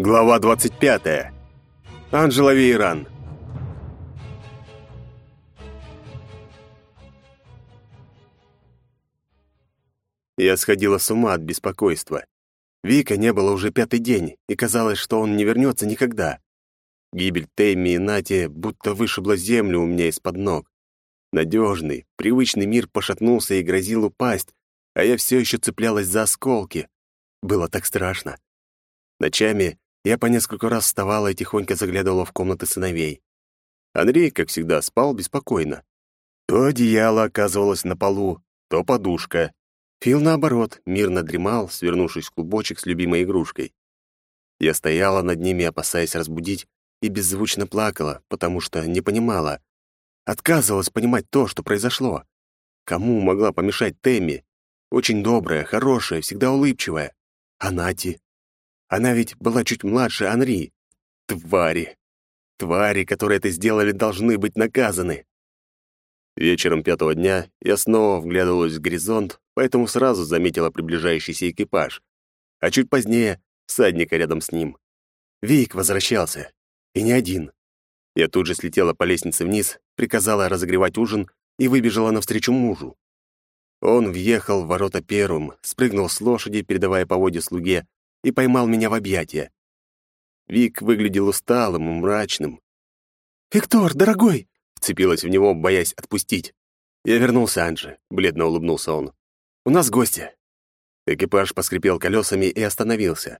Глава 25. Анжела Вейран. Я сходила с ума от беспокойства. Вика не было уже пятый день, и казалось, что он не вернется никогда. Гибель Тэмми и Нати будто вышибла землю у меня из-под ног. Надежный, привычный мир пошатнулся и грозил упасть, а я все еще цеплялась за осколки. Было так страшно. Ночами я по несколько раз вставала и тихонько заглядывала в комнаты сыновей. Андрей, как всегда, спал беспокойно. То одеяло оказывалось на полу, то подушка. Фил, наоборот, мирно дремал, свернувшись в клубочек с любимой игрушкой. Я стояла над ними, опасаясь разбудить, и беззвучно плакала, потому что не понимала. Отказывалась понимать то, что произошло. Кому могла помешать Тэмми? Очень добрая, хорошая, всегда улыбчивая. А Нати? Она ведь была чуть младше Анри. Твари! Твари, которые это сделали, должны быть наказаны. Вечером пятого дня я снова вглядывалась в горизонт, поэтому сразу заметила приближающийся экипаж. А чуть позднее — всадника рядом с ним. Вик возвращался. И не один. Я тут же слетела по лестнице вниз, приказала разогревать ужин и выбежала навстречу мужу. Он въехал в ворота первым, спрыгнул с лошади, передавая поводья слуге, и поймал меня в объятия. Вик выглядел усталым и мрачным. «Виктор, дорогой!» — вцепилась в него, боясь отпустить. «Я вернулся, Анжи», — бледно улыбнулся он. «У нас гости». Экипаж поскрипел колесами и остановился.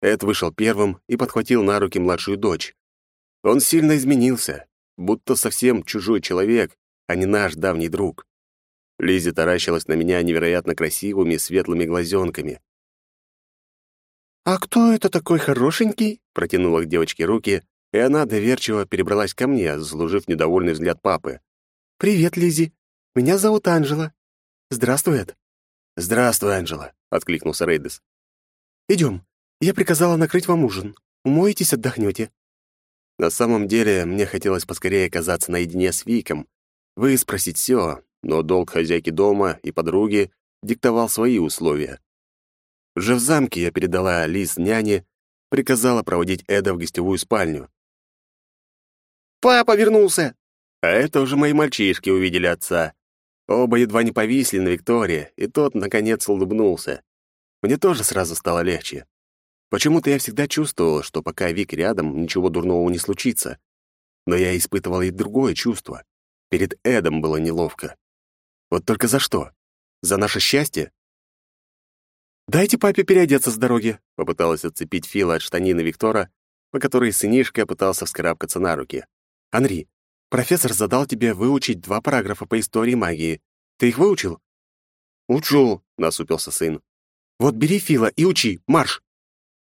Эд вышел первым и подхватил на руки младшую дочь. Он сильно изменился, будто совсем чужой человек, а не наш давний друг. Лизи таращилась на меня невероятно красивыми светлыми глазенками. «А кто это такой хорошенький?» — протянула к девочке руки, и она доверчиво перебралась ко мне, заслужив недовольный взгляд папы. «Привет, Лизи. Меня зовут Анжела. Здравствуй, Эд». «Здравствуй, Анжела», — откликнулся Рейдес. «Идем. Я приказала накрыть вам ужин. Умоетесь, отдохнете». На самом деле, мне хотелось поскорее оказаться наедине с Виком, выспросить все, но долг хозяйки дома и подруги диктовал свои условия. Уже в замке я передала Лиз няне, приказала проводить Эда в гостевую спальню. «Папа вернулся!» А это уже мои мальчишки увидели отца. Оба едва не повисли на Виктории, и тот, наконец, улыбнулся. Мне тоже сразу стало легче. Почему-то я всегда чувствовал, что пока Вик рядом, ничего дурного не случится. Но я испытывал и другое чувство. Перед Эдом было неловко. Вот только за что? За наше счастье? «Дайте папе переодеться с дороги», — попыталась отцепить Фила от штанины Виктора, по которой сынишка пытался вскарабкаться на руки. «Анри, профессор задал тебе выучить два параграфа по истории магии. Ты их выучил?» «Учу», — насупился сын. «Вот бери Фила и учи, марш!»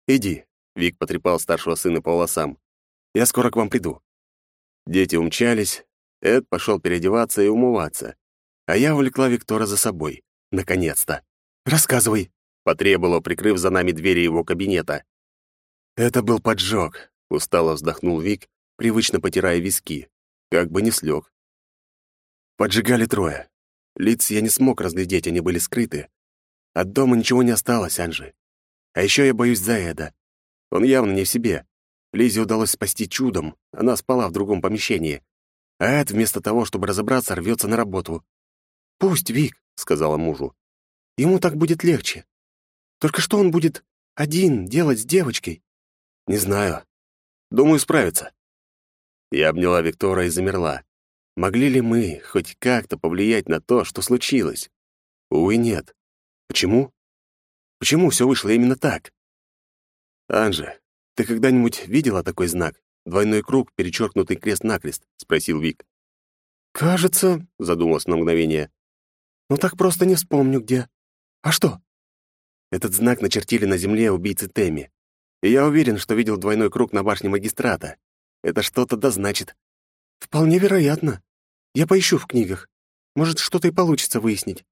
«Иди», — Вик потрепал старшего сына по волосам. «Я скоро к вам приду». Дети умчались, Эд пошел переодеваться и умываться, а я увлекла Виктора за собой. Наконец-то. «Рассказывай», потребовала, прикрыв за нами двери его кабинета. «Это был поджог», — устало вздохнул Вик, привычно потирая виски, как бы не слег. Поджигали трое. Лиц я не смог разглядеть, они были скрыты. От дома ничего не осталось, Анжи. А еще я боюсь за Эда. Он явно не в себе. Лизе удалось спасти чудом, она спала в другом помещении. А Эд вместо того, чтобы разобраться, рвется на работу. «Пусть, Вик», — сказала мужу. «Ему так будет легче. Только что он будет один делать с девочкой? Не знаю. Думаю, справится. Я обняла Виктора и замерла. Могли ли мы хоть как-то повлиять на то, что случилось? Увы, нет. Почему? Почему все вышло именно так? Анже, ты когда-нибудь видела такой знак? Двойной круг, перечеркнутый крест-накрест? Спросил Вик. Кажется, задумалась на мгновение. Но так просто не вспомню, где. А что? Этот знак начертили на земле убийцы Тэмми. И я уверен, что видел двойной круг на башне магистрата. Это что-то да значит. Вполне вероятно. Я поищу в книгах. Может, что-то и получится выяснить.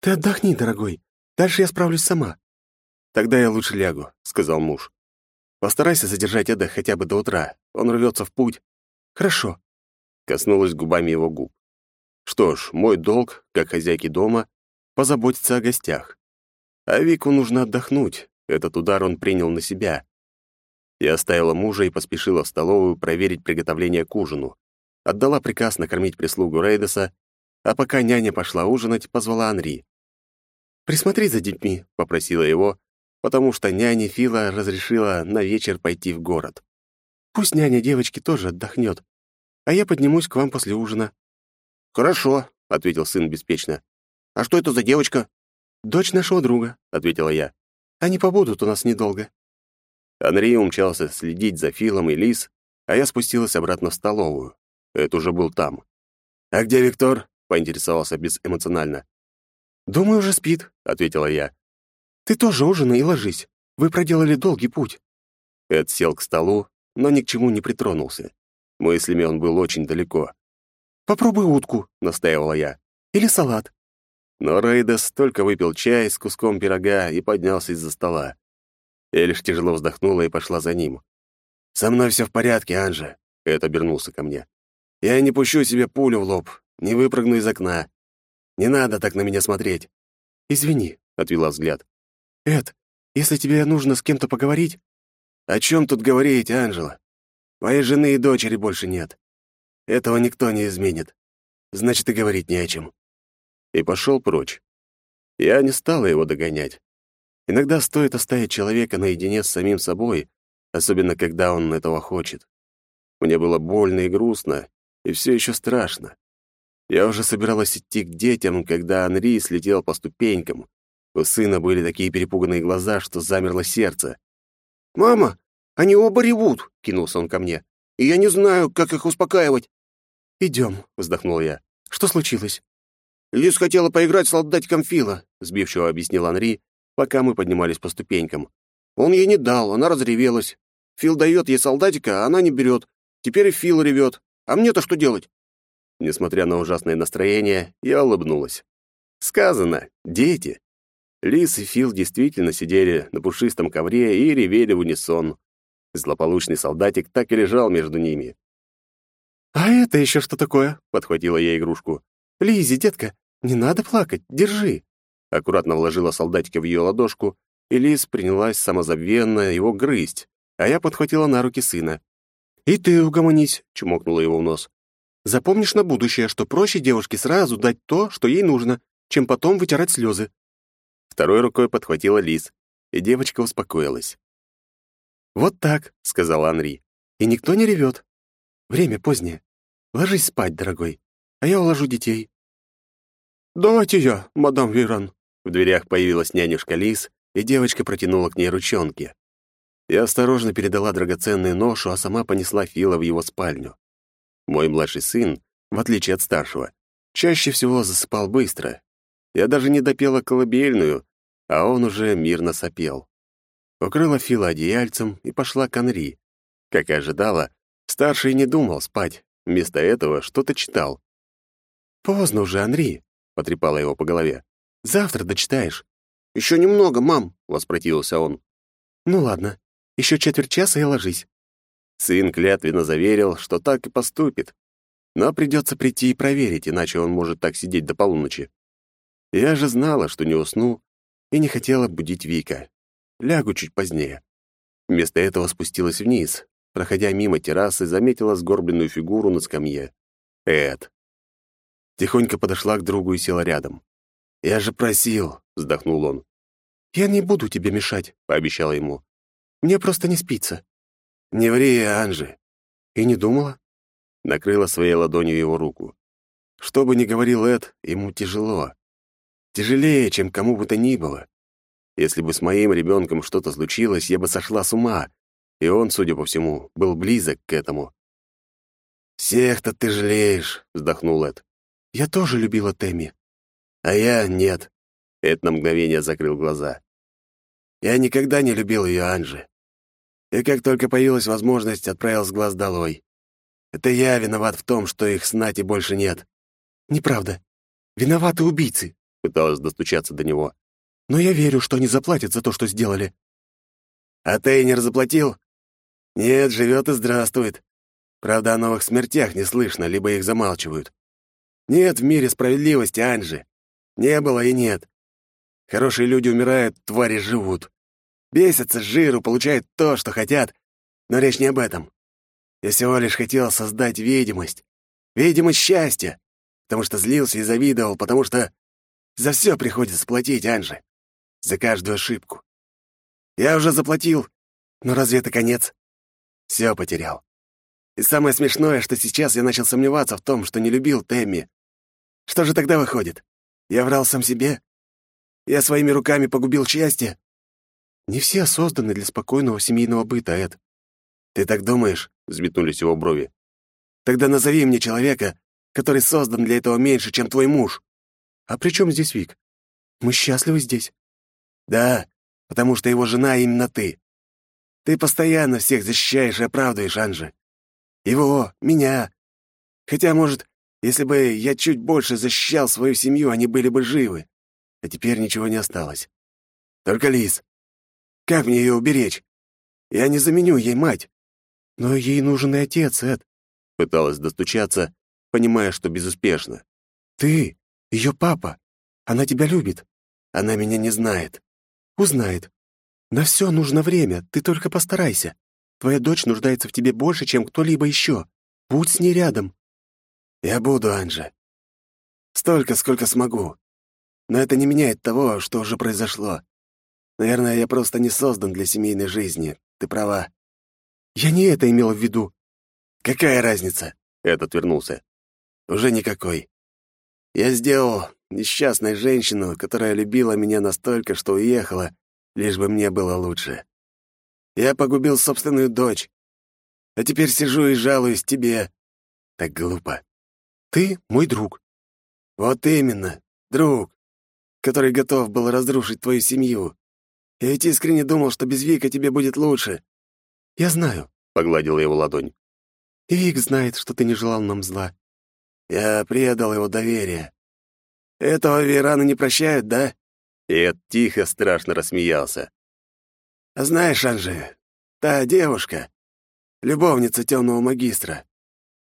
Ты отдохни, дорогой. Дальше я справлюсь сама. Тогда я лучше лягу, сказал муж. Постарайся задержать Эда хотя бы до утра. Он рвется в путь. Хорошо. Коснулась губами его губ. Что ж, мой долг, как хозяйки дома, позаботиться о гостях. А Вику нужно отдохнуть. Этот удар он принял на себя. Я оставила мужа и поспешила в столовую проверить приготовление к ужину. Отдала приказ накормить прислугу Рейдеса, а пока няня пошла ужинать, позвала Анри. «Присмотри за детьми», — попросила его, потому что няня Фила разрешила на вечер пойти в город. «Пусть няня девочки тоже отдохнет, а я поднимусь к вам после ужина». «Хорошо», — ответил сын беспечно. «А что это за девочка?» «Дочь нашего друга», — ответила я. «Они побудут у нас недолго». Анри умчался следить за Филом и Лис, а я спустилась обратно в столовую. Это уже был там. «А где Виктор?» — поинтересовался безэмоционально. «Думаю, уже спит», — ответила я. «Ты тоже ужинай и ложись. Вы проделали долгий путь». Эд сел к столу, но ни к чему не притронулся. Мыслями он был очень далеко. «Попробуй утку», — настаивала я. «Или салат». Но Рейдес только выпил чай с куском пирога и поднялся из-за стола. Лишь тяжело вздохнула и пошла за ним. «Со мной все в порядке, Анжа», — Эд обернулся ко мне. «Я не пущу себе пулю в лоб, не выпрыгну из окна. Не надо так на меня смотреть». «Извини», — отвела взгляд. «Эд, если тебе нужно с кем-то поговорить...» «О чем тут говорить, Анжела? Моей жены и дочери больше нет. Этого никто не изменит. Значит, и говорить не о чем». И пошел прочь. Я не стала его догонять. Иногда стоит оставить человека наедине с самим собой, особенно когда он этого хочет. Мне было больно и грустно, и все еще страшно. Я уже собиралась идти к детям, когда Анри слетел по ступенькам. У сына были такие перепуганные глаза, что замерло сердце. «Мама, они оба ревут!» — кинулся он ко мне. «И я не знаю, как их успокаивать». «Идем», — вздохнул я. «Что случилось?» «Лиз хотела поиграть с солдатиком Фила», — сбивчиво объяснил Анри, пока мы поднимались по ступенькам. Он ей не дал, она разревелась. Фил дает ей солдатика, а она не берет. Теперь и Фил ревет. А мне-то что делать? Несмотря на ужасное настроение, я улыбнулась. Сказано, дети. Лис и Фил действительно сидели на пушистом ковре и ревели в унисон. Злополучный солдатик так и лежал между ними. «А это еще что такое?» — подхватила я игрушку. «Лизи, детка, не надо плакать, держи» аккуратно вложила солдатика в ее ладошку, и Лиз принялась самозабвенно его грызть, а я подхватила на руки сына. «И ты угомонись», — чмокнула его в нос. «Запомнишь на будущее, что проще девушке сразу дать то, что ей нужно, чем потом вытирать слезы». Второй рукой подхватила Лиз, и девочка успокоилась. «Вот так», — сказала Анри, — «и никто не ревет. Время позднее. Ложись спать, дорогой, а я уложу детей». «Давайте я, мадам Вейран», в дверях появилась нянюшка Лис, и девочка протянула к ней ручонки. Я осторожно передала драгоценную ношу, а сама понесла Фила в его спальню. Мой младший сын, в отличие от старшего, чаще всего засыпал быстро. Я даже не допела колыбельную, а он уже мирно сопел. Укрыла Фила одеяльцем и пошла к Анри. Как и ожидала, старший не думал спать, вместо этого что-то читал. «Поздно уже, Анри», — потрепала его по голове. Завтра дочитаешь». «Еще немного, мам», — воспротивился он. «Ну ладно, еще четверть часа и ложись». Сын клятвенно заверил, что так и поступит. Но придется прийти и проверить, иначе он может так сидеть до полуночи. Я же знала, что не усну, и не хотела будить Вика. Лягу чуть позднее. Вместо этого спустилась вниз. Проходя мимо террасы, заметила сгорбленную фигуру на скамье. Эд. Тихонько подошла к другу и села рядом. «Я же просил», — вздохнул он. «Я не буду тебе мешать», — пообещала ему. «Мне просто не спится». «Не ври, Анжи». И не думала. Накрыла своей ладонью его руку. Что бы ни говорил Эд, ему тяжело. Тяжелее, чем кому бы то ни было. Если бы с моим ребенком что-то случилось, я бы сошла с ума, и он, судя по всему, был близок к этому. «Всех-то ты жалеешь», — вздохнул Эд. «Я тоже любила Тэмми», а я нет. Эд на мгновение закрыл глаза. Я никогда не любил ее Анжи. И как только появилась возможность, отправил с глаз долой. Это я виноват в том, что их с Нати больше нет. Неправда. Виноваты убийцы, пыталась достучаться до него. Но я верю, что они заплатят за то, что сделали. А Тейнер заплатил? Нет, живет и здравствует. Правда, о новых смертях не слышно, либо их замалчивают. Нет в мире справедливости, Анжи. Не было и нет. Хорошие люди умирают, твари живут. Бесятся с жиру, получают то, что хотят, Но речь не об этом. Я всего лишь хотел создать видимость. Видимость счастья. Потому что злился и завидовал, потому что за все приходится платить, Анже. За каждую ошибку. Я уже заплатил, но разве это конец? Все потерял. И самое смешное, что сейчас я начал сомневаться в том, что не любил Тэмми. Что же тогда выходит? Я врал сам себе? Я своими руками погубил счастье? Не все созданы для спокойного семейного быта, Эд. Ты так думаешь? Взметнулись его брови. Тогда назови мне человека, который создан для этого меньше, чем твой муж. А при чем здесь Вик? Мы счастливы здесь. Да, потому что его жена именно ты. Ты постоянно всех защищаешь и оправдываешь, Анжи. Его, меня. Хотя, может, если бы я чуть больше защищал свою семью, они были бы живы. А теперь ничего не осталось. Только Лиз. Как мне ее уберечь? Я не заменю ей мать. Но ей нужен и отец, Эд. Пыталась достучаться, понимая, что безуспешно. Ты, ее папа. Она тебя любит. Она меня не знает. Узнает. На все нужно время, ты только постарайся. Твоя дочь нуждается в тебе больше, чем кто-либо еще. Будь с ней рядом. Я буду, Анжа. Столько, сколько смогу. Но это не меняет того, что уже произошло. Наверное, я просто не создан для семейной жизни. Ты права. Я не это имел в виду. Какая разница? Этот вернулся. Уже никакой. Я сделал несчастной женщину, которая любила меня настолько, что уехала, лишь бы мне было лучше. Я погубил собственную дочь. А теперь сижу и жалуюсь тебе. Так глупо. Ты мой друг. Вот именно, друг, который готов был разрушить твою семью. Я ведь искренне думал, что без Вика тебе будет лучше. Я знаю, — погладила его ладонь. И Вик знает, что ты не желал нам зла. Я предал его доверие. Этого Верана не прощают, да? И Эд тихо, страшно рассмеялся. А знаешь, Анжи, та девушка, любовница темного магистра,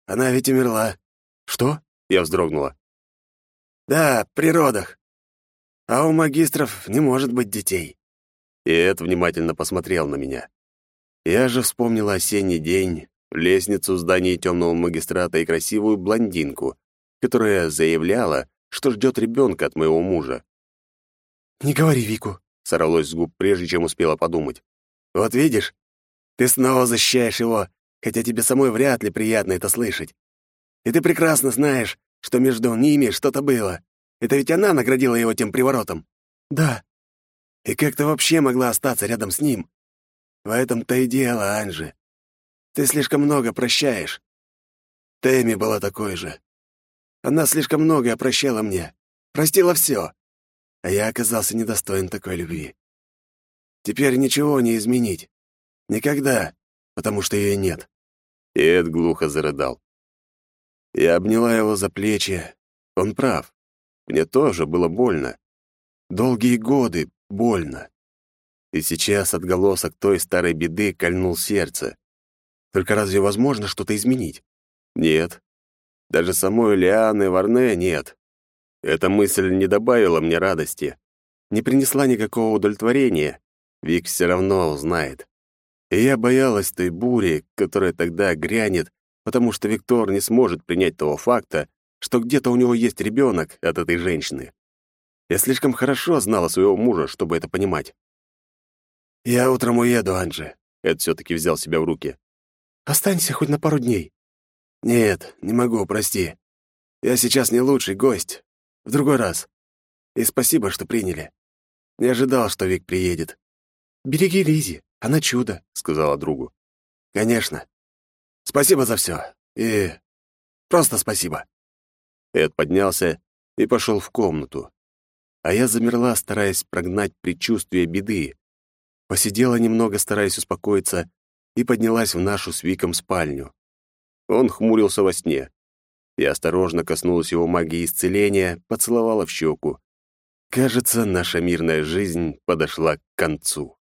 она ведь умерла. Что? Я вздрогнула. Да, при родах. А у магистров не может быть детей. И Эд внимательно посмотрел на меня. Я же вспомнила осенний день, лестницу здания темного магистрата и красивую блондинку, которая заявляла, что ждет ребенка от моего мужа. «Не говори Вику», — сорвалось с губ, прежде чем успела подумать. «Вот видишь, ты снова защищаешь его, хотя тебе самой вряд ли приятно это слышать. И ты прекрасно знаешь, что между ними что-то было. Это ведь она наградила его тем приворотом». «Да». «И как ты вообще могла остаться рядом с ним? В этом-то и дело, Анжи. Ты слишком много прощаешь. Тэмми была такой же. Она слишком многое прощала мне. Простила все. А я оказался недостоин такой любви. Теперь ничего не изменить. Никогда, потому что ее нет. И Эд глухо зарыдал. Я обняла его за плечи. Он прав. Мне тоже было больно. Долгие годы больно. И сейчас отголосок той старой беды кольнул сердце. Только разве возможно что-то изменить? Нет, даже самой Лианы Варне нет. Эта мысль не добавила мне радости, не принесла никакого удовлетворения. Вик все равно узнает. И я боялась той бури, которая тогда грянет, потому что Виктор не сможет принять того факта, что где-то у него есть ребенок от этой женщины. Я слишком хорошо знала своего мужа, чтобы это понимать. «Я утром уеду, Анджи», — Эд все-таки взял себя в руки. «Останься хоть на пару дней. «Нет, не могу, прости. Я сейчас не лучший гость. В другой раз. И спасибо, что приняли. Не ожидал, что Вик приедет». «Береги Лизи, она чудо», — сказала другу. «Конечно. Спасибо за все. И просто спасибо». Эд поднялся и пошел в комнату. А я замерла, стараясь прогнать предчувствие беды. Посидела немного, стараясь успокоиться, и поднялась в нашу с Виком спальню. Он хмурился во сне. Я осторожно коснулась его магии исцеления, поцеловала в щеку. Кажется, наша мирная жизнь подошла к концу.